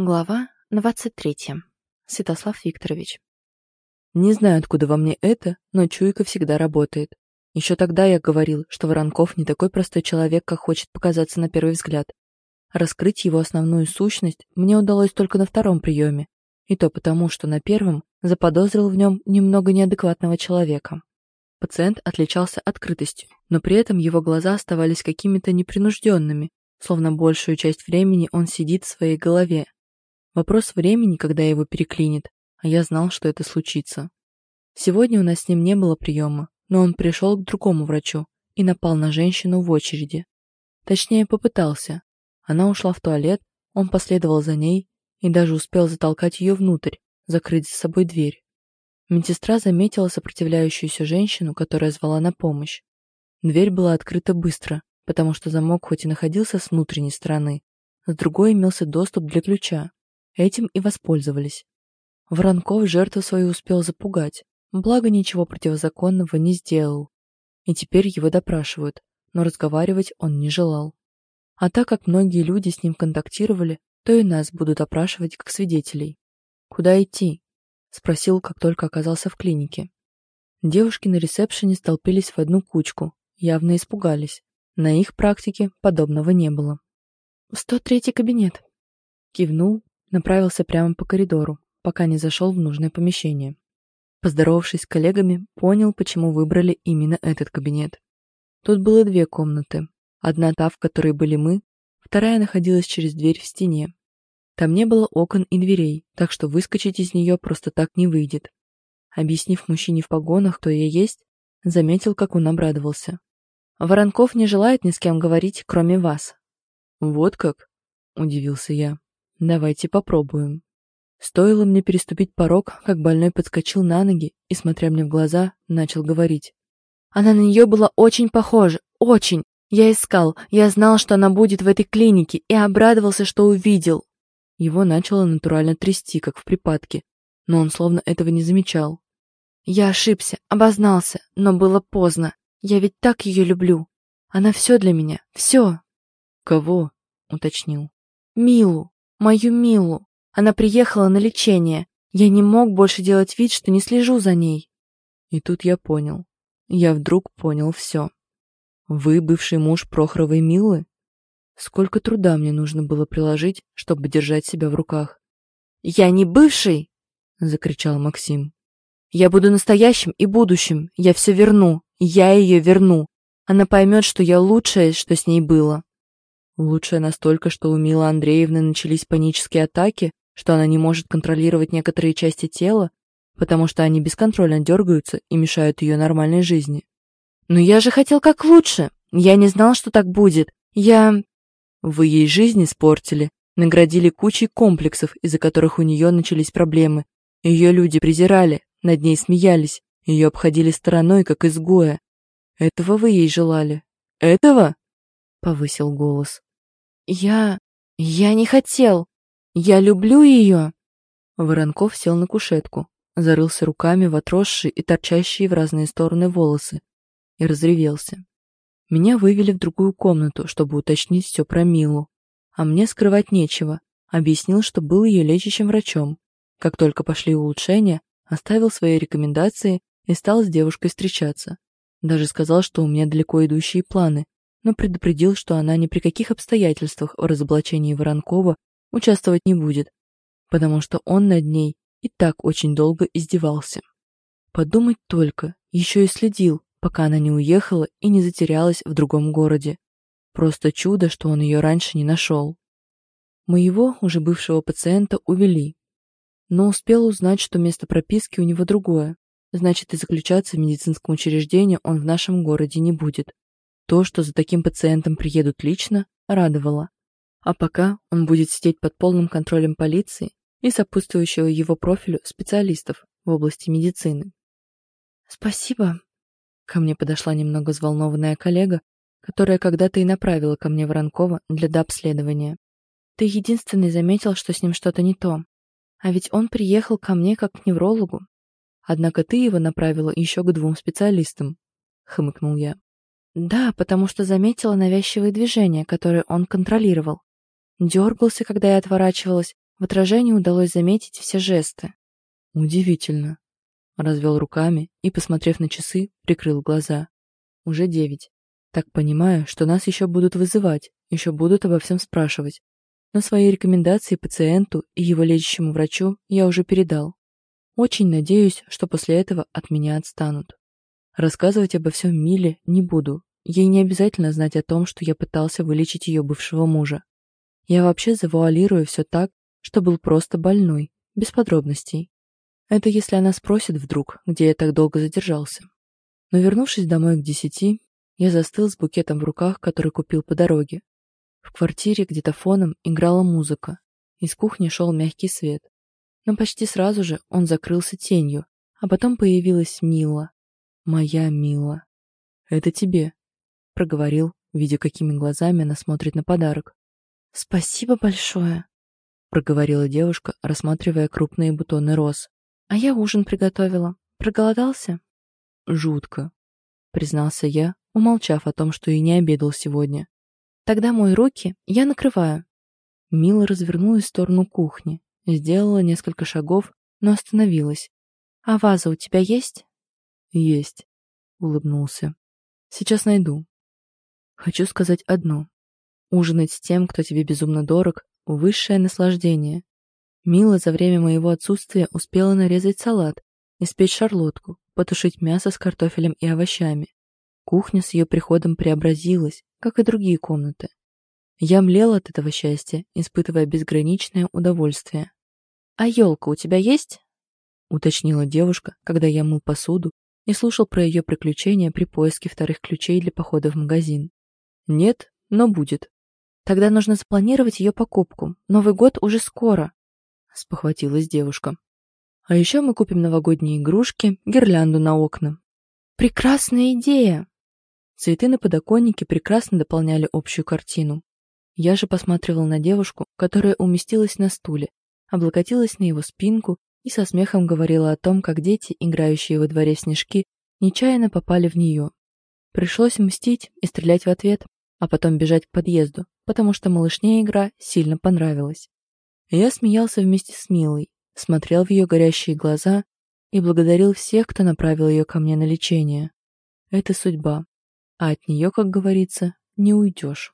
Глава 23. Святослав Викторович. Не знаю, откуда во мне это, но чуйка всегда работает. Еще тогда я говорил, что Воронков не такой простой человек, как хочет показаться на первый взгляд. Раскрыть его основную сущность мне удалось только на втором приеме, и то потому, что на первом заподозрил в нем немного неадекватного человека. Пациент отличался открытостью, но при этом его глаза оставались какими-то непринужденными, словно большую часть времени он сидит в своей голове, Вопрос времени, когда его переклинит, а я знал, что это случится. Сегодня у нас с ним не было приема, но он пришел к другому врачу и напал на женщину в очереди. Точнее, попытался. Она ушла в туалет, он последовал за ней и даже успел затолкать ее внутрь, закрыть за собой дверь. Медсестра заметила сопротивляющуюся женщину, которая звала на помощь. Дверь была открыта быстро, потому что замок хоть и находился с внутренней стороны, с другой имелся доступ для ключа. Этим и воспользовались. Воронков жертву свою успел запугать, благо ничего противозаконного не сделал. И теперь его допрашивают, но разговаривать он не желал. А так как многие люди с ним контактировали, то и нас будут опрашивать как свидетелей. «Куда идти?» — спросил, как только оказался в клинике. Девушки на ресепшене столпились в одну кучку, явно испугались. На их практике подобного не было. «В 103-й кабинет», — кивнул направился прямо по коридору, пока не зашел в нужное помещение. Поздоровавшись с коллегами, понял, почему выбрали именно этот кабинет. Тут было две комнаты. Одна та, в которой были мы, вторая находилась через дверь в стене. Там не было окон и дверей, так что выскочить из нее просто так не выйдет. Объяснив мужчине в погонах, кто я есть, заметил, как он обрадовался. «Воронков не желает ни с кем говорить, кроме вас». «Вот как?» – удивился я. Давайте попробуем. Стоило мне переступить порог, как больной подскочил на ноги и, смотря мне в глаза, начал говорить. Она на нее была очень похожа, очень. Я искал, я знал, что она будет в этой клинике, и обрадовался, что увидел. Его начало натурально трясти, как в припадке, но он словно этого не замечал. Я ошибся, обознался, но было поздно. Я ведь так ее люблю. Она все для меня, все. Кого? уточнил. Милу мою Милу. Она приехала на лечение. Я не мог больше делать вид, что не слежу за ней. И тут я понял. Я вдруг понял все. Вы бывший муж Прохоровой Милы? Сколько труда мне нужно было приложить, чтобы держать себя в руках. «Я не бывший!» — закричал Максим. «Я буду настоящим и будущим. Я все верну. Я ее верну. Она поймет, что я лучшее, что с ней было. Лучшее настолько, что у Милы Андреевны начались панические атаки, что она не может контролировать некоторые части тела, потому что они бесконтрольно дергаются и мешают ее нормальной жизни. «Но я же хотел как лучше! Я не знал, что так будет! Я...» «Вы ей жизнь испортили, наградили кучей комплексов, из-за которых у нее начались проблемы. Ее люди презирали, над ней смеялись, ее обходили стороной, как изгоя. Этого вы ей желали? Этого?» — повысил голос. «Я... я не хотел. Я люблю ее!» Воронков сел на кушетку, зарылся руками в отросшие и торчащие в разные стороны волосы и разревелся. Меня вывели в другую комнату, чтобы уточнить все про Милу. А мне скрывать нечего. Объяснил, что был ее лечащим врачом. Как только пошли улучшения, оставил свои рекомендации и стал с девушкой встречаться. Даже сказал, что у меня далеко идущие планы, но предупредил, что она ни при каких обстоятельствах в разоблачении Воронкова участвовать не будет, потому что он над ней и так очень долго издевался. Подумать только, еще и следил, пока она не уехала и не затерялась в другом городе. Просто чудо, что он ее раньше не нашел. Моего, уже бывшего пациента, увели. Но успел узнать, что место прописки у него другое. Значит, и заключаться в медицинском учреждении он в нашем городе не будет. То, что за таким пациентом приедут лично, радовало. А пока он будет сидеть под полным контролем полиции и сопутствующего его профилю специалистов в области медицины. «Спасибо», — ко мне подошла немного взволнованная коллега, которая когда-то и направила ко мне Воронкова для дообследования. «Ты единственный заметил, что с ним что-то не то. А ведь он приехал ко мне как к неврологу. Однако ты его направила еще к двум специалистам», — хмыкнул я. Да, потому что заметила навязчивые движения, которые он контролировал. Дергался, когда я отворачивалась, В отражении удалось заметить все жесты. Удивительно. Развел руками и, посмотрев на часы, прикрыл глаза. Уже девять. Так понимаю, что нас еще будут вызывать, еще будут обо всем спрашивать. Но свои рекомендации пациенту и его лечащему врачу я уже передал. Очень надеюсь, что после этого от меня отстанут. Рассказывать обо всем Миле не буду. Ей не обязательно знать о том, что я пытался вылечить ее бывшего мужа. Я вообще завуалирую все так, что был просто больной, без подробностей. Это если она спросит вдруг, где я так долго задержался. Но вернувшись домой к десяти, я застыл с букетом в руках, который купил по дороге. В квартире где-то фоном играла музыка. Из кухни шел мягкий свет. Но почти сразу же он закрылся тенью, а потом появилась Мила. Моя Мила. «Это тебе», — проговорил, видя, какими глазами она смотрит на подарок. «Спасибо большое», — проговорила девушка, рассматривая крупные бутоны роз. «А я ужин приготовила. Проголодался?» «Жутко», — признался я, умолчав о том, что и не обедал сегодня. «Тогда мой руки, я накрываю». Мила развернулась в сторону кухни, сделала несколько шагов, но остановилась. «А ваза у тебя есть?» «Есть», — улыбнулся. «Сейчас найду. Хочу сказать одно. Ужинать с тем, кто тебе безумно дорог, — высшее наслаждение. Мила за время моего отсутствия успела нарезать салат, испечь шарлотку, потушить мясо с картофелем и овощами. Кухня с ее приходом преобразилась, как и другие комнаты. Я млел от этого счастья, испытывая безграничное удовольствие. «А елка у тебя есть?» — уточнила девушка, когда я мыл посуду и слушал про ее приключения при поиске вторых ключей для похода в магазин. Нет, но будет. Тогда нужно запланировать ее покупку. Новый год уже скоро, спохватилась девушка. А еще мы купим новогодние игрушки, гирлянду на окна. Прекрасная идея! Цветы на подоконнике прекрасно дополняли общую картину. Я же посматривал на девушку, которая уместилась на стуле, облокотилась на его спинку и со смехом говорила о том, как дети, играющие во дворе снежки, нечаянно попали в нее. Пришлось мстить и стрелять в ответ, а потом бежать к подъезду, потому что малышне игра сильно понравилась. Я смеялся вместе с Милой, смотрел в ее горящие глаза и благодарил всех, кто направил ее ко мне на лечение. Это судьба, а от нее, как говорится, не уйдешь.